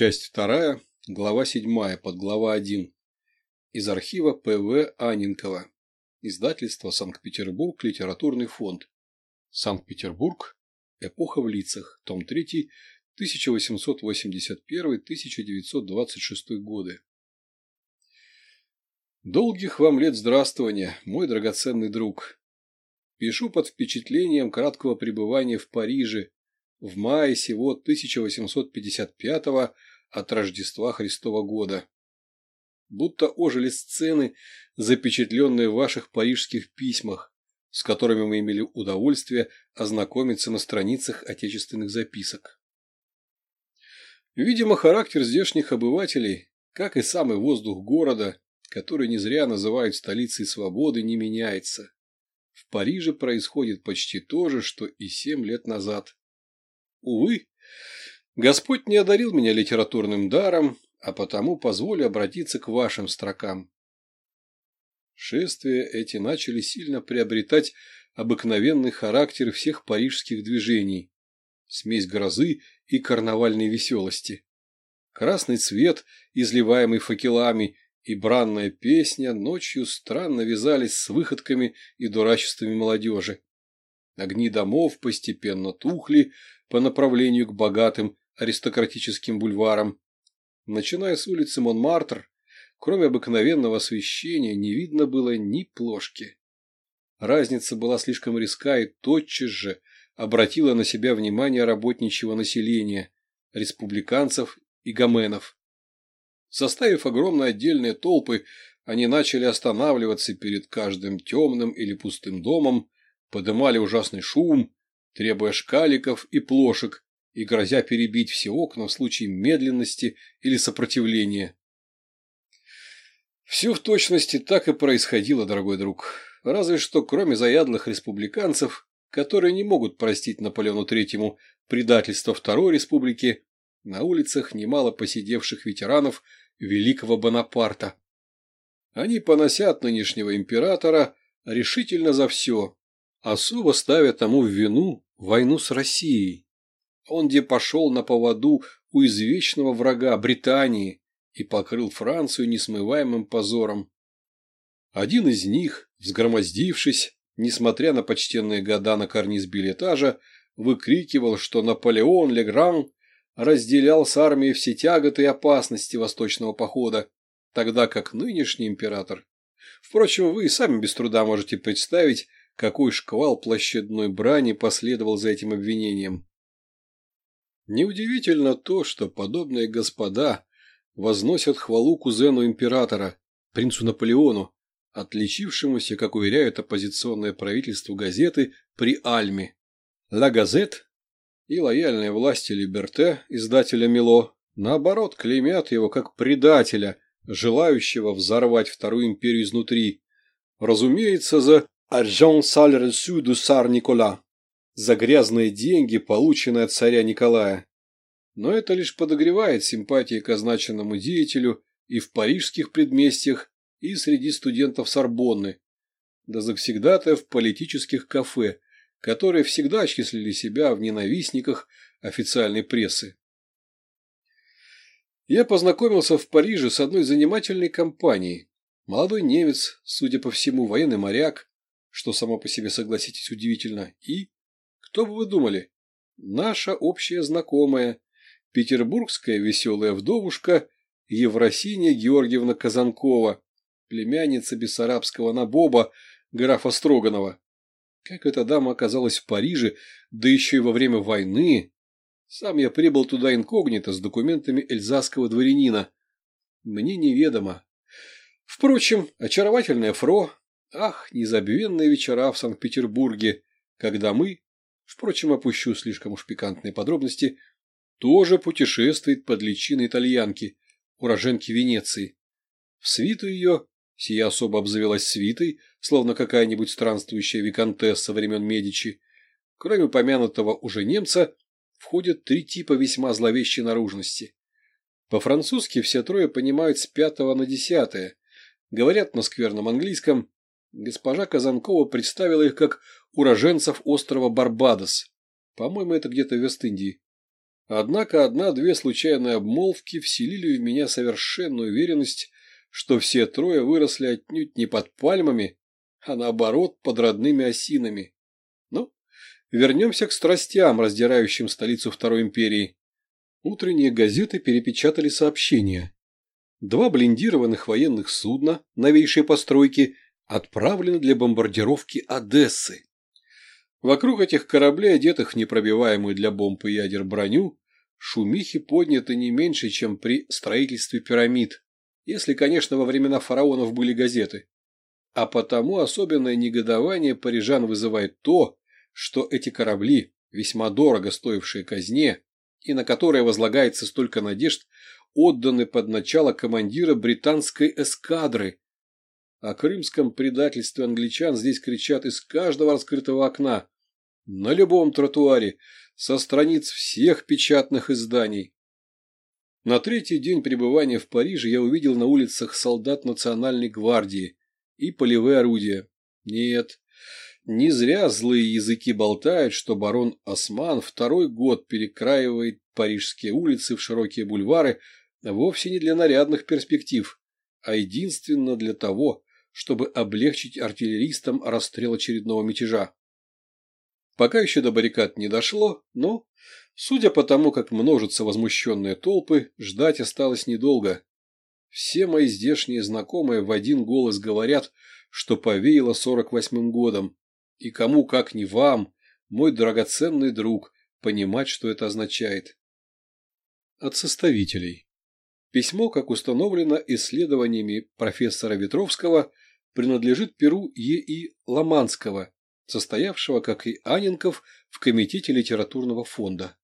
Часть вторая, глава седьмая, подглава один. Из архива П.В. Анинкова. Издательство Санкт-Петербург. Литературный фонд. Санкт-Петербург. Эпоха в лицах. Том 3. 1881-1926 годы. Долгих вам лет здравствования, мой драгоценный друг. Пишу под впечатлением краткого пребывания в Париже в мае сего 1855 от Рождества Христова года. Будто ожили сцены, запечатленные в ваших парижских письмах, с которыми мы имели удовольствие ознакомиться на страницах отечественных записок. Видимо, характер здешних обывателей, как и самый воздух города, который не зря называют столицей свободы, не меняется. В Париже происходит почти то же, что и семь лет назад. Увы, Господь не одарил меня литературным даром, а потому позволю обратиться к вашим строкам. Шествия эти начали сильно приобретать обыкновенный характер всех парижских движений. Смесь грозы и карнавальной веселости. Красный цвет, изливаемый факелами, и бранная песня ночью странно вязались с выходками и дурачествами молодежи. Огни домов постепенно тухли, по направлению к богатым аристократическим бульварам. Начиная с улицы Монмартр, кроме обыкновенного освещения, не видно было ни плошки. Разница была слишком резка и тотчас же обратила на себя внимание работничьего населения, республиканцев и гоменов. Составив огромные отдельные толпы, они начали останавливаться перед каждым темным или пустым домом, подымали ужасный шум, требуя шкаликов и плошек и грозя перебить все окна в случае медленности или сопротивления. Все в точности так и происходило, дорогой друг. Разве что кроме заядлых республиканцев, которые не могут простить Наполеону Третьему предательство Второй Республики, на улицах немало посидевших ветеранов Великого Бонапарта. Они поносят нынешнего императора решительно за все, особо ставя тому в вину войну с Россией. Он где пошел на поводу у извечного врага Британии и покрыл Францию несмываемым позором. Один из них, взгромоздившись, несмотря на почтенные года на карниз билетажа, выкрикивал, что Наполеон Легран разделял с армией все тяготы и опасности восточного похода, тогда как нынешний император. Впрочем, вы и сами без труда можете представить, какой шквал площадной брани последовал за этим обвинением. Неудивительно то, что подобные господа возносят хвалу кузену императора, принцу Наполеону, отличившемуся, как уверяют оппозиционное правительство газеты, при Альме. «Ла Газет» и лояльные власти Либерте, издателя Мило, наоборот, клеймят его как предателя, желающего взорвать Вторую империю изнутри, разумеется, за Аржон саль ресу ду сар Никола за грязные деньги, полученные от царя Николая. Но это лишь подогревает симпатии к означенному деятелю и в парижских предместьях, и среди студентов Сорбонны, да завсегдатаев политических кафе, которые всегда числили себя в ненавистниках официальной прессы. Я познакомился в Париже с одной занимательной компанией. Молодой немец, судя по всему, военный моряк, что само по себе, согласитесь, удивительно, и, кто бы вы думали, наша общая знакомая, петербургская веселая вдовушка Евросиния Георгиевна Казанкова, племянница бессарабского набоба графа Строганова. Как эта дама оказалась в Париже, да еще и во время войны. Сам я прибыл туда инкогнито с документами эльзасского дворянина. Мне неведомо. Впрочем, очаровательная Фро, Ах, незабвенные вечера в Санкт-Петербурге, когда мы, впрочем, опущу слишком уж пикантные подробности, тоже путешествует под личиной итальянки, уроженки Венеции. В свиту ее, сия особо обзавелась свитой, словно какая-нибудь странствующая виконтесса времен Медичи, кроме упомянутого уже немца, входят три типа весьма зловещей наружности. По-французски все трое понимают с пятого на десятое, говорят на скверном английском, Госпожа Казанкова представила их как уроженцев острова Барбадос. По-моему, это где-то в Вест-Индии. Однако одна-две случайные обмолвки вселили в меня совершенную уверенность, что все трое выросли отнюдь не под пальмами, а наоборот под родными осинами. Ну, вернемся к страстям, раздирающим столицу Второй империи. Утренние газеты перепечатали сообщения. Два блиндированных военных судна новейшей постройки отправлены для бомбардировки Одессы. Вокруг этих кораблей, одетых в непробиваемую для бомб и ядер броню, шумихи подняты не меньше, чем при строительстве пирамид, если, конечно, во времена фараонов были газеты. А потому особенное негодование парижан вызывает то, что эти корабли, весьма дорого стоившие казне, и на которые возлагается столько надежд, отданы под начало командира британской эскадры. О крымском предательстве англичан здесь кричат из каждого раскрытого окна, на любом тротуаре, со страниц всех печатных изданий. На третий день пребывания в Париже я увидел на улицах солдат Национальной гвардии и полевые орудия. Нет, не зря злые языки болтают, что барон Осман второй год перекраивает парижские улицы в широкие бульвары вовсе не для нарядных перспектив, а единственно для того, чтобы облегчить артиллеристам расстрел очередного мятежа. Пока еще до баррикад не дошло, но, судя по тому, как множатся возмущенные толпы, ждать осталось недолго. Все мои здешние знакомые в один голос говорят, что повеяло сорок восьмым годом, и кому, как не вам, мой драгоценный друг, понимать, что это означает. От составителей. Письмо, как установлено исследованиями профессора Ветровского, принадлежит Перу Е.И. Ломанского, состоявшего, как и Аненков, в Комитете литературного фонда.